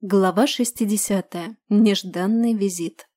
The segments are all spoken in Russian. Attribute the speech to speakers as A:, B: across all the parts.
A: Глава 60. Нежданный визит.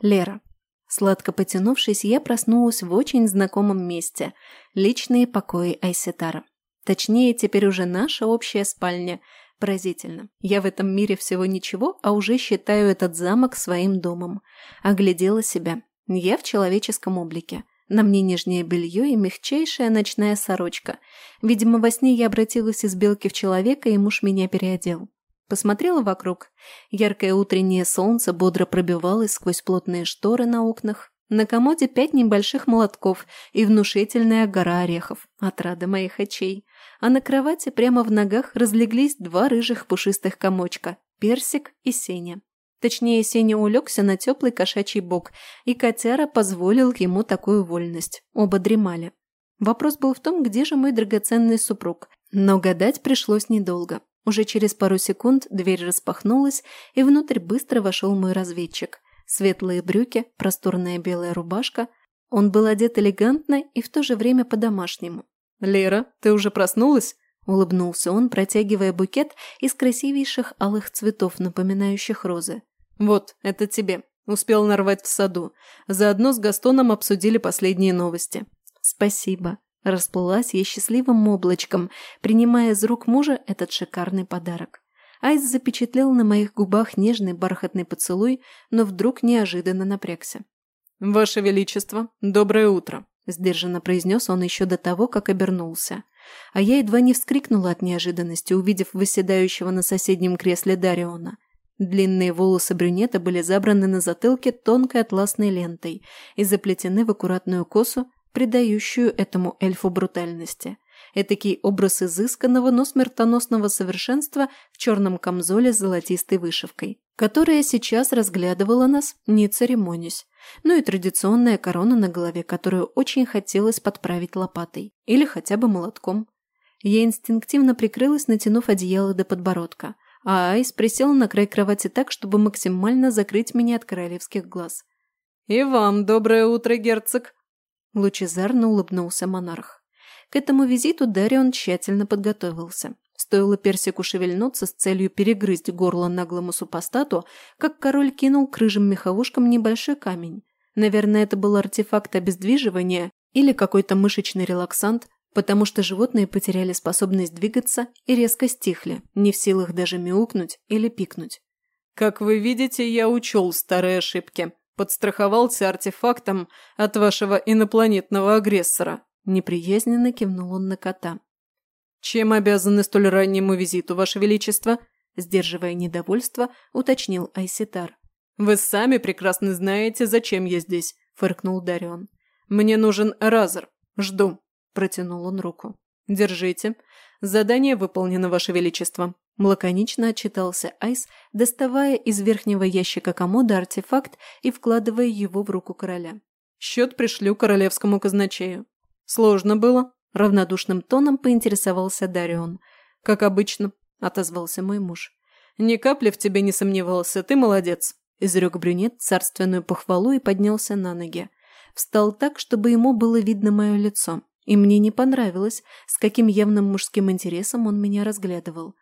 A: Лера. Сладко потянувшись, я проснулась в очень знакомом месте – личные покои Айсетара. Точнее, теперь уже наша общая спальня. Поразительно. Я в этом мире всего ничего, а уже считаю этот замок своим домом. Оглядела себя. Я в человеческом облике. На мне нижнее белье и мягчайшая ночная сорочка. Видимо, во сне я обратилась из белки в человека, и муж меня переодел. Посмотрела вокруг. Яркое утреннее солнце бодро пробивалось сквозь плотные шторы на окнах. На комоде пять небольших молотков и внушительная гора орехов. Отрада моих очей. А на кровати прямо в ногах разлеглись два рыжих пушистых комочка – Персик и Сеня. Точнее, Сеня улегся на теплый кошачий бок, и котяра позволил ему такую вольность. Оба дремали. Вопрос был в том, где же мой драгоценный супруг. Но гадать пришлось недолго. Уже через пару секунд дверь распахнулась, и внутрь быстро вошел мой разведчик. Светлые брюки, просторная белая рубашка. Он был одет элегантно и в то же время по-домашнему.
B: «Лера, ты уже проснулась?»
A: – улыбнулся он, протягивая букет из красивейших алых цветов, напоминающих розы.
B: «Вот, это тебе. Успел нарвать в саду. Заодно с Gaстоном обсудили последние новости».
A: «Спасибо», Расплылась я счастливым облачком, принимая из рук мужа этот шикарный подарок. Айс запечатлел на моих губах нежный бархатный поцелуй, но вдруг неожиданно напрягся.
B: «Ваше Величество, доброе утро!»
A: – сдержанно произнес он еще до того, как обернулся. А я едва не вскрикнула от неожиданности, увидев выседающего на соседнем кресле Дариона. Длинные волосы брюнета были забраны на затылке тонкой атласной лентой и заплетены в аккуратную косу, придающую этому эльфу брутальности. Этакий образ изысканного, но смертоносного совершенства в черном камзоле с золотистой вышивкой, которая сейчас разглядывала нас, не церемонясь. Ну и традиционная корона на голове, которую очень хотелось подправить лопатой или хотя бы молотком. Я инстинктивно прикрылась, натянув одеяло до подбородка, а Айс присел на край кровати так, чтобы максимально закрыть меня от королевских глаз.
B: «И вам доброе утро, герцог!»
A: Лучезарно улыбнулся монарх. К этому визиту Дарион тщательно подготовился. Стоило персику шевельнуться с целью перегрызть горло наглому супостату, как король кинул к меховушкам небольшой камень. Наверное, это был артефакт обездвиживания или какой-то мышечный релаксант, потому что животные потеряли способность двигаться и резко стихли, не в силах даже мяукнуть или пикнуть.
B: «Как вы видите, я учел старые ошибки», подстраховался артефактом от вашего инопланетного агрессора», – неприязненно кивнул он на кота. «Чем обязаны столь раннему визиту, Ваше Величество?» – сдерживая недовольство, уточнил Айситар. «Вы сами прекрасно знаете, зачем я здесь», – фыркнул Дарион. «Мне нужен Разор. Жду», – протянул он руку. «Держите. Задание выполнено, Ваше Величество», Лаконично отчитался Айс, доставая из верхнего ящика комода артефакт и вкладывая его в руку короля. «Счет пришлю королевскому казначею». «Сложно было?» – равнодушным тоном поинтересовался Дарион. «Как обычно», – отозвался мой муж. «Ни капли в тебе не сомневался, ты молодец», – изрек брюнет царственную похвалу и поднялся на ноги. Встал так, чтобы ему было видно мое лицо. И мне не понравилось, с каким явным мужским интересом он меня разглядывал.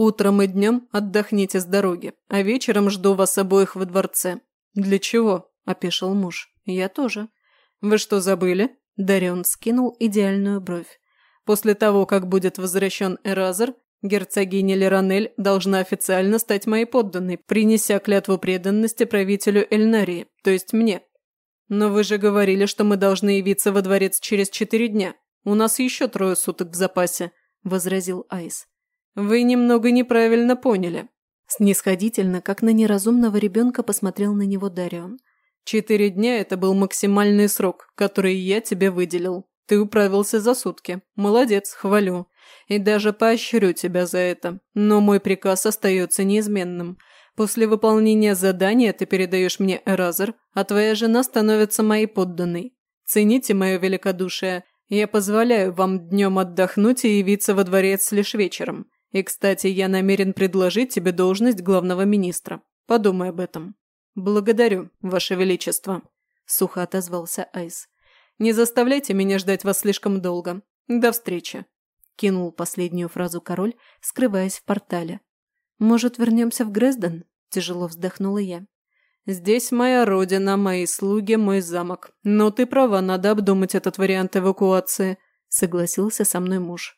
B: Утром и днем отдохните с дороги, а вечером жду вас обоих во дворце». «Для чего?» – опешил муж. «Я тоже». «Вы что, забыли?» – Дарион скинул идеальную бровь. «После того, как будет возвращен Эразер, герцогиня Леранель должна официально стать моей подданной, принеся клятву преданности правителю Эльнарии, то есть мне. Но вы же говорили, что мы должны явиться во дворец через четыре дня. У нас еще трое суток в запасе», – возразил Айс. «Вы немного неправильно поняли». Снисходительно, как на неразумного ребенка, посмотрел на него Дарион. «Четыре дня – это был максимальный срок, который я тебе выделил. Ты управился за сутки. Молодец, хвалю. И даже поощрю тебя за это. Но мой приказ остается неизменным. После выполнения задания ты передаешь мне Эразер, а твоя жена становится моей подданной. Цените мое великодушие. Я позволяю вам днем отдохнуть и явиться во дворец лишь вечером. И, кстати, я намерен предложить тебе должность главного министра. Подумай об этом». «Благодарю, Ваше Величество», – сухо отозвался Айс. «Не заставляйте меня ждать вас слишком долго. До встречи», – кинул последнюю фразу король, скрываясь в портале.
A: «Может, вернемся в Грезден?» – тяжело вздохнула я.
B: «Здесь моя родина, мои слуги, мой замок. Но ты права, надо обдумать этот вариант эвакуации», – согласился со мной муж.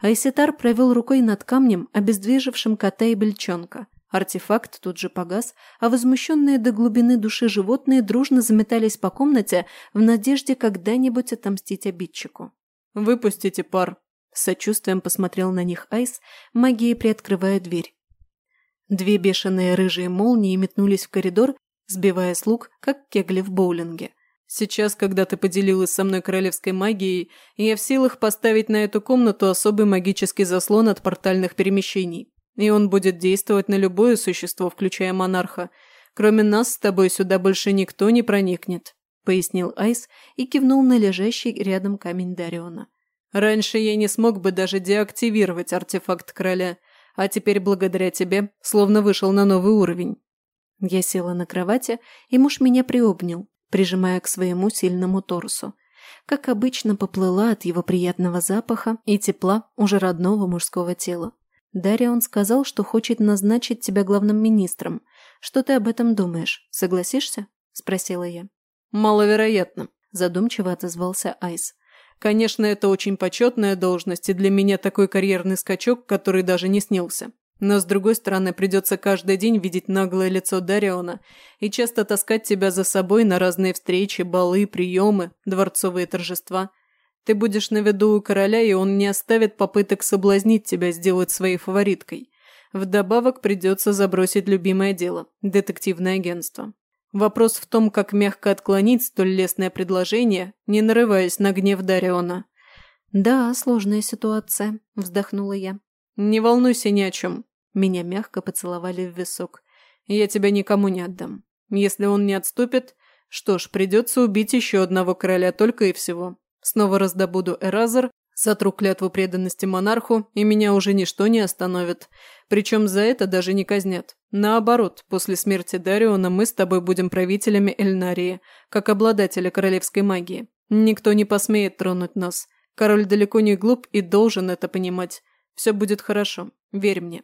A: Айситар провел рукой над камнем, обездвижившим кота и бельчонка. Артефакт тут же погас, а возмущенные до глубины души животные дружно заметались по комнате в надежде когда-нибудь отомстить обидчику.
B: «Выпустите пар», – с сочувствием посмотрел на них Айс, магией приоткрывая дверь. Две бешеные рыжие молнии метнулись в коридор, сбивая слуг, как кегли в боулинге. Сейчас, когда ты поделилась со мной королевской магией, я в силах поставить на эту комнату особый магический заслон от портальных перемещений. И он будет действовать на любое существо, включая монарха. Кроме нас с тобой сюда больше никто не проникнет», – пояснил Айс и кивнул на лежащий рядом камень Дариона. «Раньше я не смог бы даже деактивировать артефакт короля, а теперь благодаря тебе словно вышел на новый уровень».
A: Я села на кровати, и муж меня приобнял, прижимая к своему сильному торсу. Как обычно, поплыла от его приятного запаха и тепла уже родного мужского тела. Дарья он сказал, что хочет назначить тебя главным министром. Что ты об этом думаешь? Согласишься? Спросила я.
B: Маловероятно, задумчиво отозвался Айс. Конечно, это очень почетная должность, и для меня такой карьерный скачок, который даже не снился. Но, с другой стороны, придется каждый день видеть наглое лицо Дариона и часто таскать тебя за собой на разные встречи, балы, приемы, дворцовые торжества. Ты будешь на виду у короля, и он не оставит попыток соблазнить тебя сделать своей фавориткой. Вдобавок придется забросить любимое дело – детективное агентство. Вопрос в том, как мягко отклонить столь лестное предложение, не нарываясь на гнев Дариона.
A: «Да, сложная ситуация», – вздохнула я.
B: «Не волнуйся ни о чем. Меня мягко поцеловали в висок. «Я тебя никому не отдам. Если он не отступит, что ж, придется убить еще одного короля только и всего. Снова раздобуду Эразер, сотру клятву преданности монарху, и меня уже ничто не остановит. Причем за это даже не казнят. Наоборот, после смерти Дариона мы с тобой будем правителями Эльнарии, как обладатели королевской магии. Никто не посмеет тронуть нас. Король далеко не глуп и должен это понимать. Все будет хорошо. Верь мне.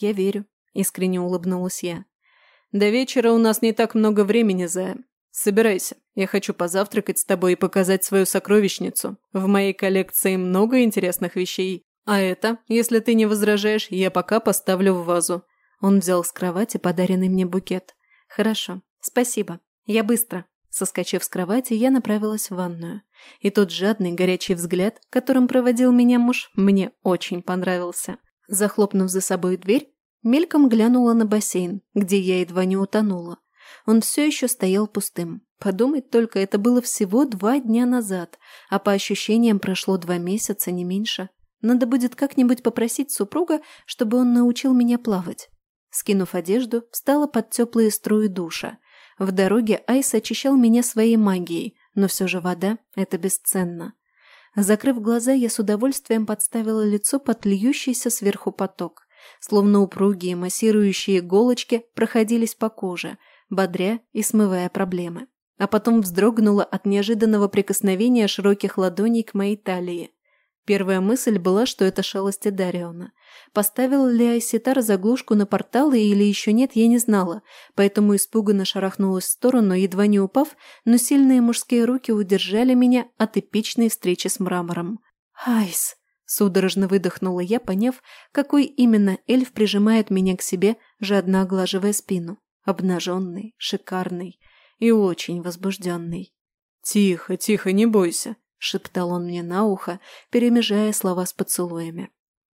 A: «Я верю», – искренне улыбнулась я.
B: «До вечера у нас не так много времени, Зая. Собирайся, я хочу позавтракать с тобой и показать свою сокровищницу. В моей коллекции много интересных вещей. А это, если ты не возражаешь, я пока поставлю в вазу».
A: Он взял с кровати подаренный мне букет. «Хорошо, спасибо. Я быстро». Соскочив с кровати, я направилась в ванную. И тот жадный, горячий взгляд, которым проводил меня муж, мне очень понравился. Захлопнув за собой дверь, мельком глянула на бассейн, где я едва не утонула. Он все еще стоял пустым. Подумать только, это было всего два дня назад, а по ощущениям прошло два месяца, не меньше. Надо будет как-нибудь попросить супруга, чтобы он научил меня плавать. Скинув одежду, встала под теплые струи душа. В дороге Айс очищал меня своей магией, но все же вода – это бесценно. Закрыв глаза, я с удовольствием подставила лицо под льющийся сверху поток. Словно упругие массирующие иголочки проходились по коже, бодря и смывая проблемы. А потом вздрогнула от неожиданного прикосновения широких ладоней к моей талии. Первая мысль была, что это шалости Дариона. Поставил ли Айситар заглушку на порталы или еще нет, я не знала, поэтому испуганно шарахнулась в сторону, едва не упав, но сильные мужские руки удержали меня от эпичной встречи с мрамором. «Айс!» – судорожно выдохнула я, поняв, какой именно эльф прижимает меня к себе, жадно оглаживая спину. Обнаженный, шикарный и очень возбужденный.
B: «Тихо, тихо, не бойся!»
A: – шептал он мне на ухо, перемежая слова с поцелуями.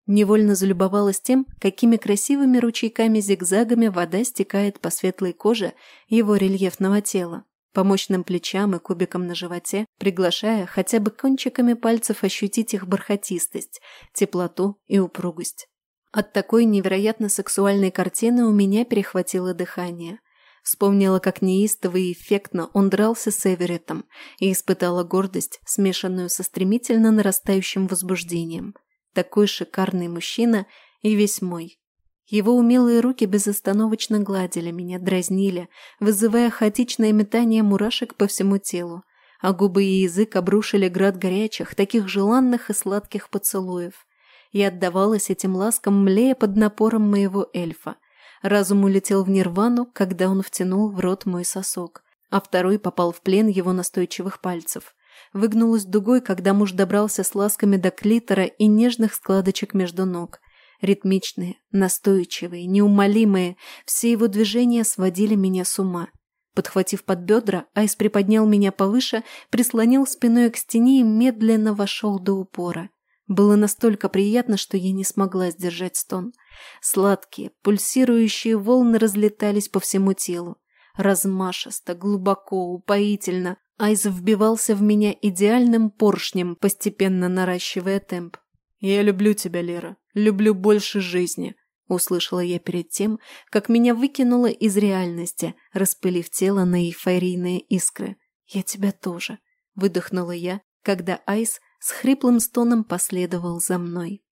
A: Невольно залюбовалась тем, какими красивыми ручейками-зигзагами вода стекает по светлой коже его рельефного тела, по мощным плечам и кубикам на животе, приглашая хотя бы кончиками пальцев ощутить их бархатистость, теплоту и упругость. От такой невероятно сексуальной картины у меня перехватило дыхание. Вспомнила, как неистово и эффектно он дрался с Эвереттом и испытала гордость, смешанную со стремительно нарастающим возбуждением – такой шикарный мужчина и весь мой. Его умелые руки безостановочно гладили меня, дразнили, вызывая хаотичное метание мурашек по всему телу, а губы и язык обрушили град горячих, таких желанных и сладких поцелуев. и отдавалась этим ласкам, млея под напором моего эльфа. Разум улетел в нирвану, когда он втянул в рот мой сосок, а второй попал в плен его настойчивых пальцев. Выгнулась дугой, когда муж добрался с ласками до клитора и нежных складочек между ног. Ритмичные, настойчивые, неумолимые, все его движения сводили меня с ума. Подхватив под бедра, Айс приподнял меня повыше, прислонил спиной к стене и медленно вошел до упора. Было настолько приятно, что я не смогла сдержать стон. Сладкие, пульсирующие волны разлетались по всему телу. Размашисто, глубоко, упоительно. Айз вбивался в меня идеальным поршнем, постепенно наращивая темп.
B: «Я люблю тебя, Лера. Люблю больше жизни», – услышала я перед тем, как меня выкинуло из реальности, распылив тело на эйфорийные искры.
A: «Я тебя тоже», – выдохнула я, когда Айс с хриплым стоном последовал за мной.